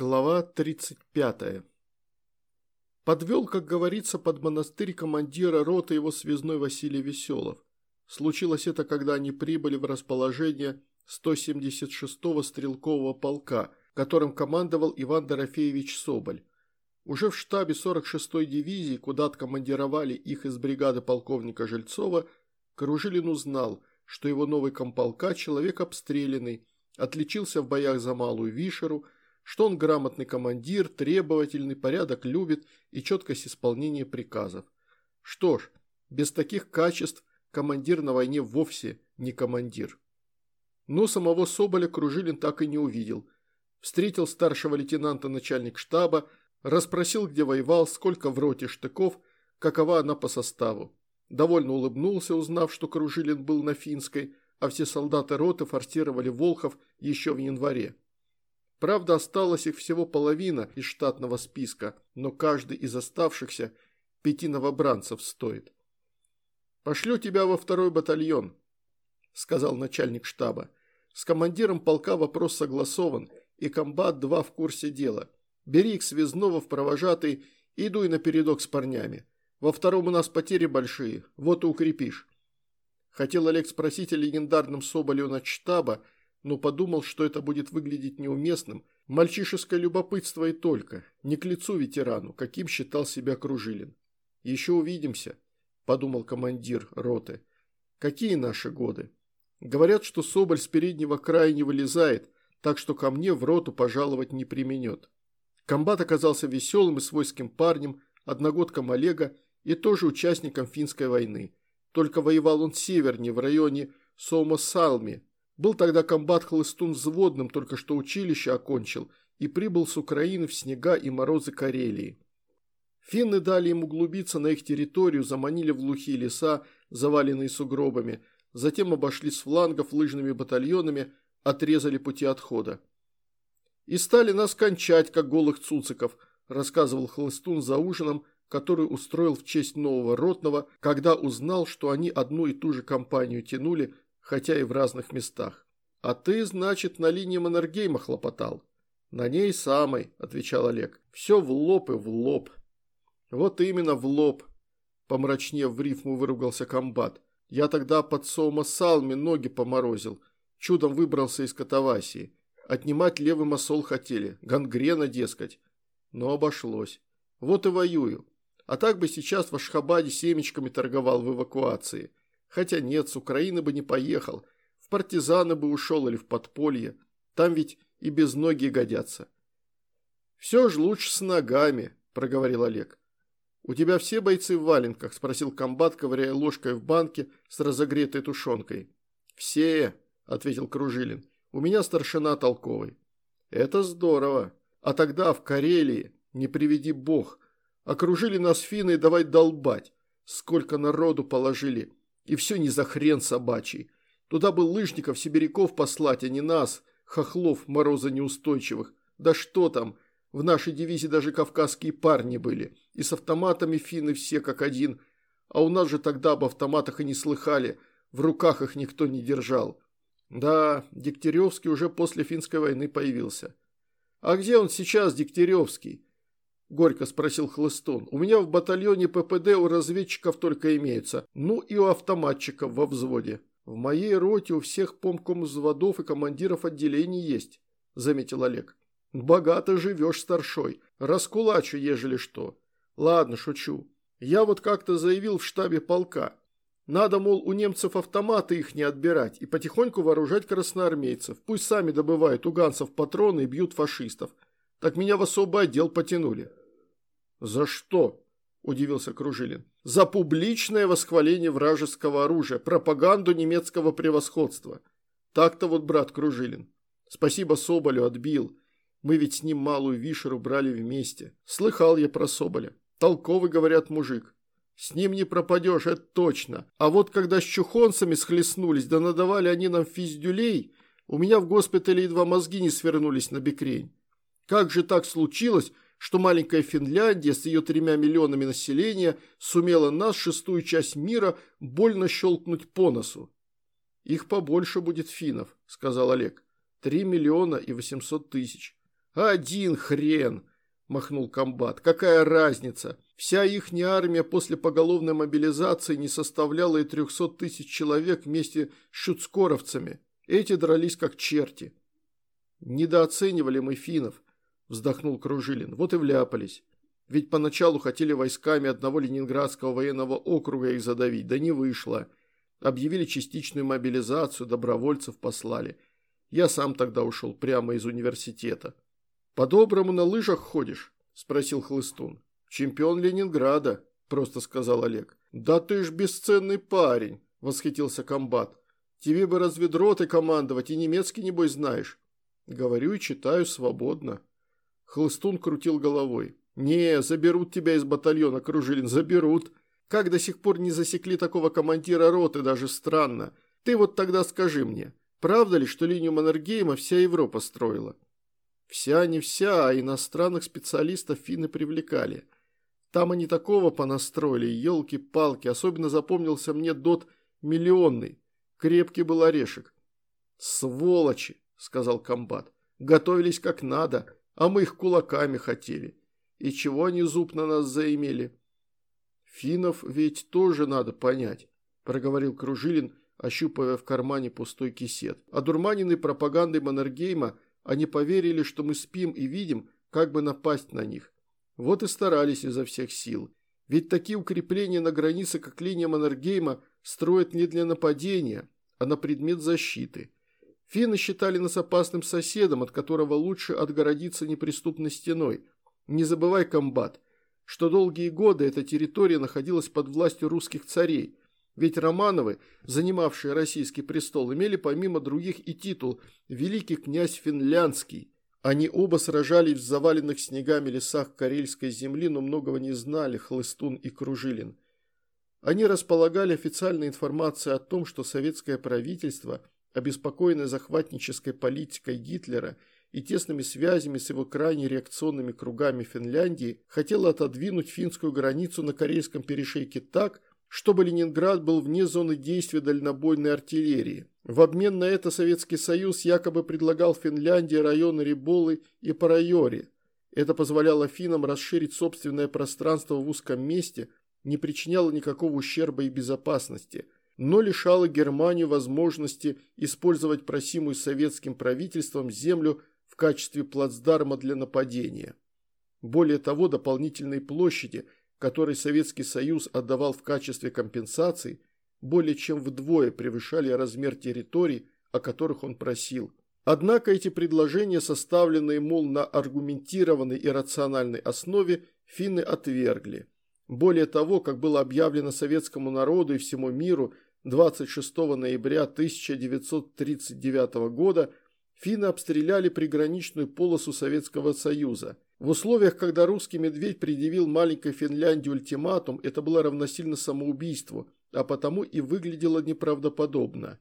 Глава 35. Подвел, как говорится, под монастырь командира роты его связной Василий Веселов. Случилось это, когда они прибыли в расположение 176-го стрелкового полка, которым командовал Иван Дорофеевич Соболь. Уже в штабе 46-й дивизии, куда откомандировали их из бригады полковника Жильцова, Кружилин узнал, что его новый комполка – человек обстрелянный, отличился в боях за Малую Вишеру – что он грамотный командир, требовательный, порядок любит и четкость исполнения приказов. Что ж, без таких качеств командир на войне вовсе не командир. Но самого Соболя Кружилин так и не увидел. Встретил старшего лейтенанта начальник штаба, расспросил, где воевал, сколько в роте штыков, какова она по составу. Довольно улыбнулся, узнав, что Кружилин был на Финской, а все солдаты роты форсировали Волхов еще в январе. Правда, осталось их всего половина из штатного списка, но каждый из оставшихся пяти новобранцев стоит. «Пошлю тебя во второй батальон», – сказал начальник штаба. «С командиром полка вопрос согласован, и комбат-2 в курсе дела. Бери их связного в провожатый и дуй напередок с парнями. Во втором у нас потери большие, вот и укрепишь». Хотел Олег спросить о легендарном Соболе штаба, но подумал, что это будет выглядеть неуместным. Мальчишеское любопытство и только, не к лицу ветерану, каким считал себя Кружилин. «Еще увидимся», – подумал командир роты. «Какие наши годы?» Говорят, что Соболь с переднего края не вылезает, так что ко мне в роту пожаловать не применет. Комбат оказался веселым и свойским парнем, одногодком Олега и тоже участником финской войны. Только воевал он севернее, в районе Соума-Салми, был тогда комбат хлыстун взводным, только что училище окончил, и прибыл с Украины в снега и морозы Карелии. Финны дали ему углубиться на их территорию, заманили в глухие леса, заваленные сугробами, затем обошли с флангов лыжными батальонами, отрезали пути отхода. «И стали нас кончать, как голых цуциков», рассказывал Хлыстун за ужином, который устроил в честь нового ротного, когда узнал, что они одну и ту же компанию тянули хотя и в разных местах. А ты, значит, на линии Маннергейма хлопотал? На ней самой, отвечал Олег. Все в лоб и в лоб. Вот именно в лоб. Помрачнев в рифму выругался комбат. Я тогда под Соума Салми ноги поморозил. Чудом выбрался из катавасии. Отнимать левый масол хотели. Гангрена, дескать. Но обошлось. Вот и воюю. А так бы сейчас в Ашхабаде семечками торговал в эвакуации. Хотя нет, с Украины бы не поехал. В партизаны бы ушел или в подполье. Там ведь и без ноги годятся. «Все же лучше с ногами», – проговорил Олег. «У тебя все бойцы в валенках?» – спросил комбат, ковыряя ложкой в банке с разогретой тушенкой. «Все», – ответил Кружилин. «У меня старшина толковый». «Это здорово. А тогда в Карелии, не приведи бог, окружили нас финны и давай долбать. Сколько народу положили. И все не за хрен собачий. Туда бы лыжников, сибиряков послать, а не нас, хохлов мороза неустойчивых. Да что там, в нашей дивизии даже кавказские парни были. И с автоматами финны все как один. А у нас же тогда об автоматах и не слыхали, в руках их никто не держал. Да, Дегтяревский уже после финской войны появился. А где он сейчас, Дегтяревский? – горько спросил Хлыстун. «У меня в батальоне ППД у разведчиков только имеются, ну и у автоматчиков во взводе. В моей роте у всех помком взводов и командиров отделений есть», – заметил Олег. «Богато живешь, старшой. Раскулачу, ежели что. Ладно, шучу. Я вот как-то заявил в штабе полка. Надо, мол, у немцев автоматы их не отбирать и потихоньку вооружать красноармейцев. Пусть сами добывают у ганцев патроны и бьют фашистов. Так меня в особый отдел потянули. «За что?» – удивился Кружилин. «За публичное восхваление вражеского оружия, пропаганду немецкого превосходства. Так-то вот, брат Кружилин. Спасибо Соболю, отбил. Мы ведь с ним малую вишеру брали вместе. Слыхал я про Соболя. Толковый, говорят, мужик. С ним не пропадешь, это точно. А вот когда с чухонцами схлестнулись, да надавали они нам физдюлей, у меня в госпитале едва мозги не свернулись на бекрень. Как же так случилось, что маленькая Финляндия с ее тремя миллионами населения сумела нас, шестую часть мира, больно щелкнуть по носу. «Их побольше будет финнов», – сказал Олег. «Три миллиона и восемьсот тысяч. «Один хрен!» – махнул комбат. «Какая разница? Вся ихняя армия после поголовной мобилизации не составляла и трехсот тысяч человек вместе с шуцкоровцами. Эти дрались как черти». «Недооценивали мы финнов», – вздохнул Кружилин. «Вот и вляпались. Ведь поначалу хотели войсками одного Ленинградского военного округа их задавить, да не вышло. Объявили частичную мобилизацию, добровольцев послали. Я сам тогда ушел прямо из университета. «По-доброму на лыжах ходишь?» – спросил Хлыстун. «Чемпион Ленинграда», – просто сказал Олег. «Да ты ж бесценный парень», – восхитился комбат. «Тебе бы разведроты командовать, и немецкий, небось, знаешь». Говорю и читаю свободно. Хлыстун крутил головой. «Не, заберут тебя из батальона, Кружилин, заберут. Как до сих пор не засекли такого командира роты, даже странно. Ты вот тогда скажи мне, правда ли, что линию Маннергейма вся Европа строила?» Вся не вся, а иностранных специалистов финны привлекали. Там они такого понастроили, елки-палки, особенно запомнился мне дот миллионный. Крепкий был орешек. «Сволочи!» – сказал комбат. «Готовились как надо, а мы их кулаками хотели. И чего они зуб на нас заимели? Финнов ведь тоже надо понять, проговорил Кружилин, ощупывая в кармане пустой кисет. А дурманенной пропагандой Маннергейма они поверили, что мы спим и видим, как бы напасть на них. Вот и старались изо всех сил. Ведь такие укрепления на границе, как линия Маннергейма, строят не для нападения, а на предмет защиты. Финны считали нас опасным соседом, от которого лучше отгородиться неприступной стеной – не забывай, комбат, что долгие годы эта территория находилась под властью русских царей, ведь Романовы, занимавшие российский престол, имели помимо других и титул «Великий князь Финляндский». Они оба сражались в заваленных снегами лесах Карельской земли, но многого не знали Хлыстун и Кружилин. Они располагали официальной информацией о том, что советское правительство, обеспокоенное захватнической политикой Гитлера – и тесными связями с его крайне реакционными кругами Финляндии хотела отодвинуть финскую границу на Корейском перешейке так, чтобы Ленинград был вне зоны действия дальнобойной артиллерии. В обмен на это Советский Союз якобы предлагал Финляндии районы Риболы и Парайори. Это позволяло финнам расширить собственное пространство в узком месте, не причиняло никакого ущерба и безопасности, но лишало Германию возможности использовать просимую советским правительством землю в качестве плацдарма для нападения. Более того, дополнительные площади, которые Советский Союз отдавал в качестве компенсации, более чем вдвое превышали размер территорий, о которых он просил. Однако эти предложения, составленные, мол, на аргументированной и рациональной основе, финны отвергли. Более того, как было объявлено советскому народу и всему миру 26 ноября 1939 года, финны обстреляли приграничную полосу Советского Союза. В условиях, когда русский медведь предъявил маленькой Финляндии ультиматум, это было равносильно самоубийству, а потому и выглядело неправдоподобно.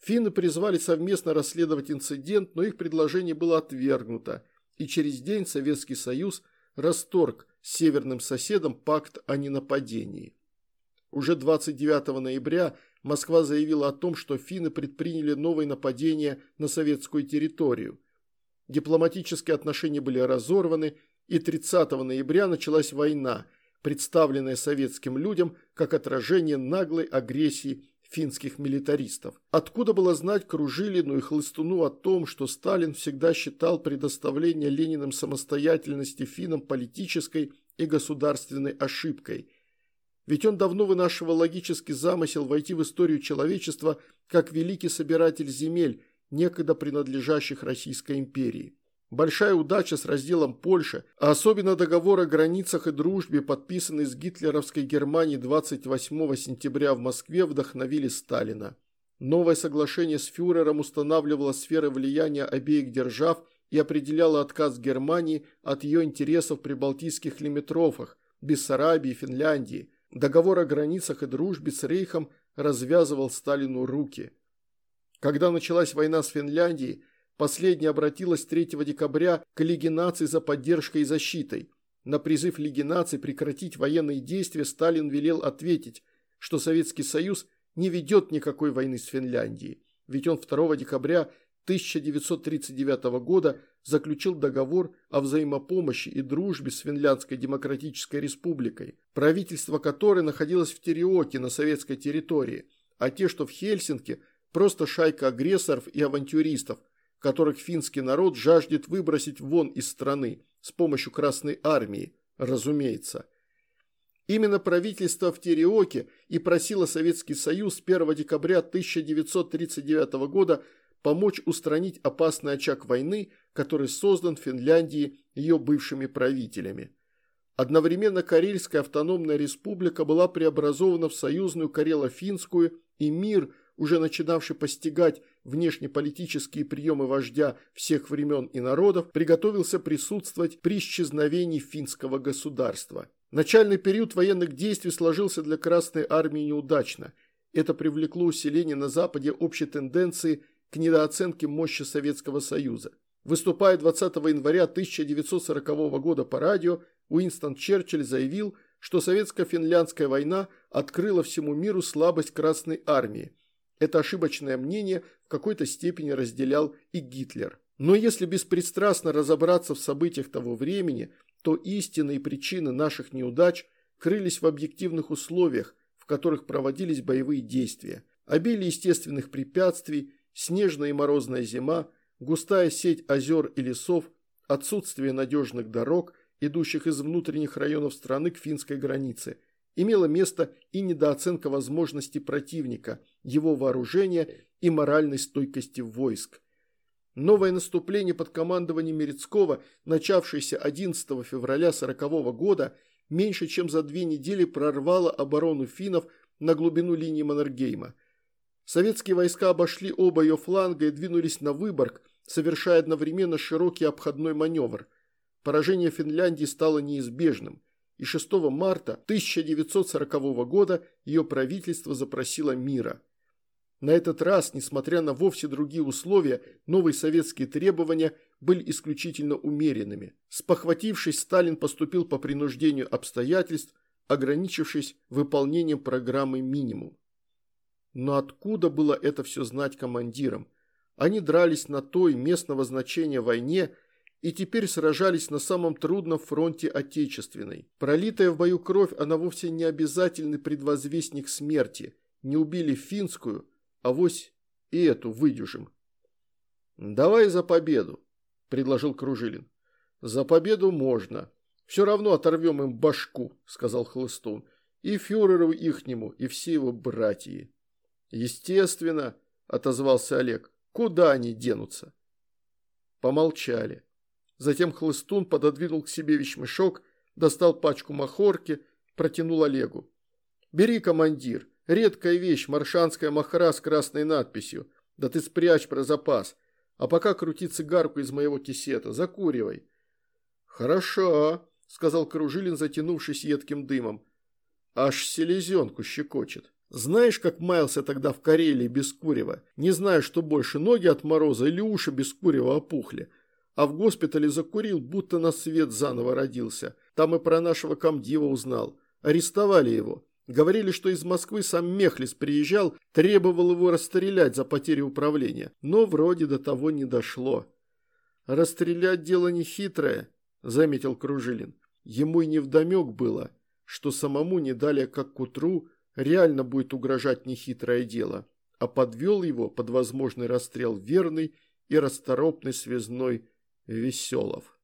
Финны призвали совместно расследовать инцидент, но их предложение было отвергнуто, и через день Советский Союз расторг с северным соседом пакт о ненападении. Уже 29 ноября Москва заявила о том, что финны предприняли новое нападение на советскую территорию. Дипломатические отношения были разорваны, и 30 ноября началась война, представленная советским людям как отражение наглой агрессии финских милитаристов. Откуда было знать Кружилину и Хлыстуну о том, что Сталин всегда считал предоставление Лениным самостоятельности финнам политической и государственной ошибкой – ведь он давно вынашивал логический замысел войти в историю человечества как великий собиратель земель, некогда принадлежащих Российской империи. Большая удача с разделом Польши, а особенно договор о границах и дружбе, подписанный с гитлеровской Германией 28 сентября в Москве, вдохновили Сталина. Новое соглашение с фюрером устанавливало сферы влияния обеих держав и определяло отказ Германии от ее интересов при Балтийских лимитрофах, Бессарабии, Финляндии – Договор о границах и дружбе с Рейхом развязывал Сталину руки. Когда началась война с Финляндией, последняя обратилась 3 декабря к Лиге наций за поддержкой и защитой. На призыв Лиги наций прекратить военные действия Сталин велел ответить, что Советский Союз не ведет никакой войны с Финляндией, ведь он 2 декабря 1939 года заключил договор о взаимопомощи и дружбе с Финляндской Демократической Республикой, правительство которой находилось в Тереоке на советской территории, а те, что в Хельсинки, просто шайка агрессоров и авантюристов, которых финский народ жаждет выбросить вон из страны с помощью Красной Армии, разумеется. Именно правительство в Тереоке и просило Советский Союз 1 декабря 1939 года помочь устранить опасный очаг войны, который создан в Финляндии ее бывшими правителями. Одновременно Карельская автономная республика была преобразована в союзную Карело-Финскую, и мир, уже начинавший постигать внешнеполитические приемы вождя всех времен и народов, приготовился присутствовать при исчезновении финского государства. Начальный период военных действий сложился для Красной Армии неудачно. Это привлекло усиление на Западе общей тенденции к недооценке мощи Советского Союза. Выступая 20 января 1940 года по радио, Уинстон Черчилль заявил, что советско-финляндская война открыла всему миру слабость Красной Армии. Это ошибочное мнение в какой-то степени разделял и Гитлер. Но если беспристрастно разобраться в событиях того времени, то истинные причины наших неудач крылись в объективных условиях, в которых проводились боевые действия. Обилие естественных препятствий, снежная и морозная зима, густая сеть озер и лесов, отсутствие надежных дорог, идущих из внутренних районов страны к финской границе, имело место и недооценка возможностей противника, его вооружения и моральной стойкости войск. Новое наступление под командованием Мерецкого, начавшееся 11 февраля 1940 года, меньше чем за две недели прорвало оборону финнов на глубину линии Маннергейма – Советские войска обошли оба ее фланга и двинулись на Выборг, совершая одновременно широкий обходной маневр. Поражение Финляндии стало неизбежным, и 6 марта 1940 года ее правительство запросило мира. На этот раз, несмотря на вовсе другие условия, новые советские требования были исключительно умеренными. Спохватившись, Сталин поступил по принуждению обстоятельств, ограничившись выполнением программы «Минимум». Но откуда было это все знать командирам? Они дрались на той местного значения войне и теперь сражались на самом трудном фронте Отечественной. Пролитая в бою кровь, она вовсе не обязательный предвозвестник смерти. Не убили финскую, а вось и эту выдюжим. «Давай за победу», – предложил Кружилин. «За победу можно. Все равно оторвем им башку», – сказал Хлыстун. «И фюреру ихнему, и все его братья». «Естественно», – отозвался Олег. «Куда они денутся?» Помолчали. Затем Хлыстун пододвинул к себе вещмешок, достал пачку махорки, протянул Олегу. «Бери, командир. Редкая вещь, маршанская махра с красной надписью. Да ты спрячь про запас. А пока крути цигарку из моего кисета. Закуривай». «Хорошо», – сказал Кружилин, затянувшись едким дымом. «Аж селезенку щекочет». Знаешь, как маялся тогда в Карелии без курева? Не знаю, что больше, ноги от мороза или уши без курева опухли. А в госпитале закурил, будто на свет заново родился. Там и про нашего комдива узнал. Арестовали его. Говорили, что из Москвы сам Мехлис приезжал, требовал его расстрелять за потерю управления. Но вроде до того не дошло. «Расстрелять дело нехитрое», – заметил Кружилин. Ему и невдомек было, что самому не дали как к утру – реально будет угрожать нехитрое дело, а подвел его под возможный расстрел верный и расторопный связной Веселов.